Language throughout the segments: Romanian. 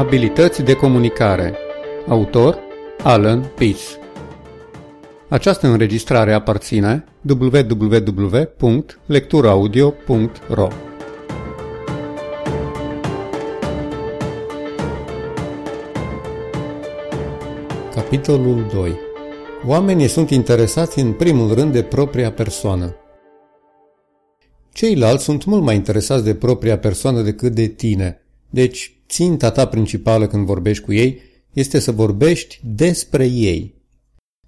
Abilități de comunicare Autor Alan Peace Această înregistrare aparține www.lecturaudio.ro Capitolul 2 Oamenii sunt interesați în primul rând de propria persoană. Ceilalți sunt mult mai interesați de propria persoană decât de tine. Deci, ținta ta principală când vorbești cu ei este să vorbești despre ei.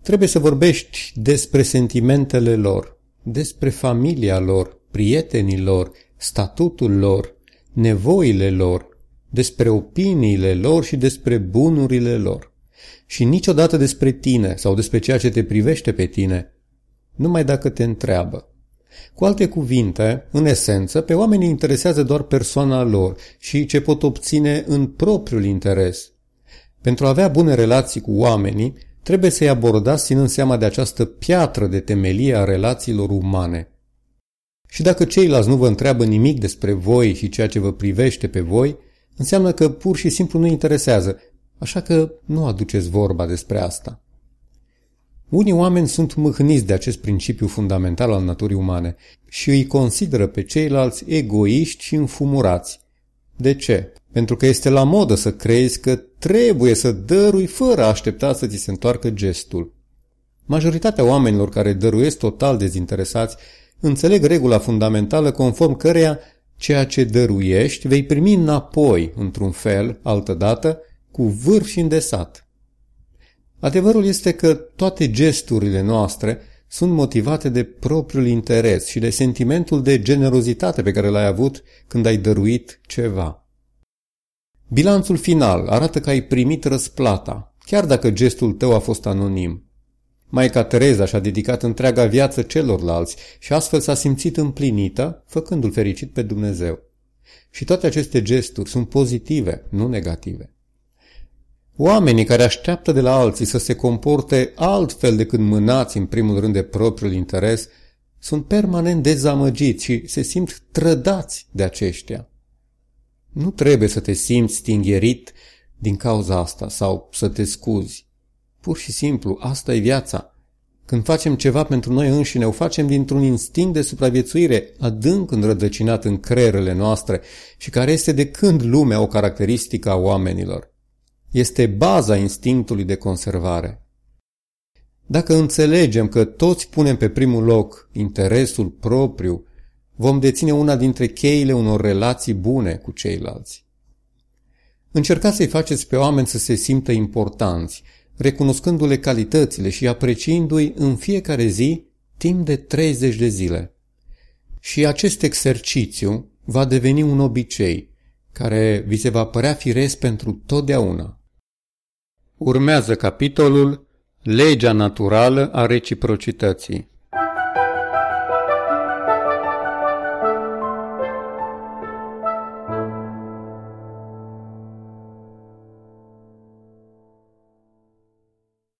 Trebuie să vorbești despre sentimentele lor, despre familia lor, prietenii lor, statutul lor, nevoile lor, despre opiniile lor și despre bunurile lor. Și niciodată despre tine sau despre ceea ce te privește pe tine, numai dacă te întreabă. Cu alte cuvinte, în esență, pe oameni interesează doar persoana lor și ce pot obține în propriul interes. Pentru a avea bune relații cu oamenii, trebuie să-i abordați ținând seama de această piatră de temelie a relațiilor umane. Și dacă ceilalți nu vă întreabă nimic despre voi și ceea ce vă privește pe voi, înseamnă că pur și simplu nu interesează, așa că nu aduceți vorba despre asta. Unii oameni sunt mâhniți de acest principiu fundamental al naturii umane și îi consideră pe ceilalți egoiști și înfumurați. De ce? Pentru că este la modă să crezi că trebuie să dărui fără a aștepta să ți se întoarcă gestul. Majoritatea oamenilor care dăruiesc total dezinteresați înțeleg regula fundamentală conform căreia ceea ce dăruiești vei primi înapoi, într-un fel, altădată, cu vârf și îndesat. Adevărul este că toate gesturile noastre sunt motivate de propriul interes și de sentimentul de generozitate pe care l-ai avut când ai dăruit ceva. Bilanțul final arată că ai primit răsplata, chiar dacă gestul tău a fost anonim. Maica Tereza și-a dedicat întreaga viață celorlalți și astfel s-a simțit împlinită, făcându-l fericit pe Dumnezeu. Și toate aceste gesturi sunt pozitive, nu negative. Oamenii care așteaptă de la alții să se comporte altfel decât mânați în primul rând de propriul interes, sunt permanent dezamăgiți și se simt trădați de aceștia. Nu trebuie să te simți stingherit din cauza asta sau să te scuzi. Pur și simplu, asta e viața. Când facem ceva pentru noi înșine, o facem dintr-un instinct de supraviețuire adânc înrădăcinat în creierele noastre și care este de când lumea o caracteristică a oamenilor este baza instinctului de conservare. Dacă înțelegem că toți punem pe primul loc interesul propriu, vom deține una dintre cheile unor relații bune cu ceilalți. Încercați să-i faceți pe oameni să se simtă importanți, recunoscându-le calitățile și apreciindu-i în fiecare zi timp de 30 de zile. Și acest exercițiu va deveni un obicei, care vi se va părea firesc pentru totdeauna. Urmează capitolul Legea naturală a reciprocității.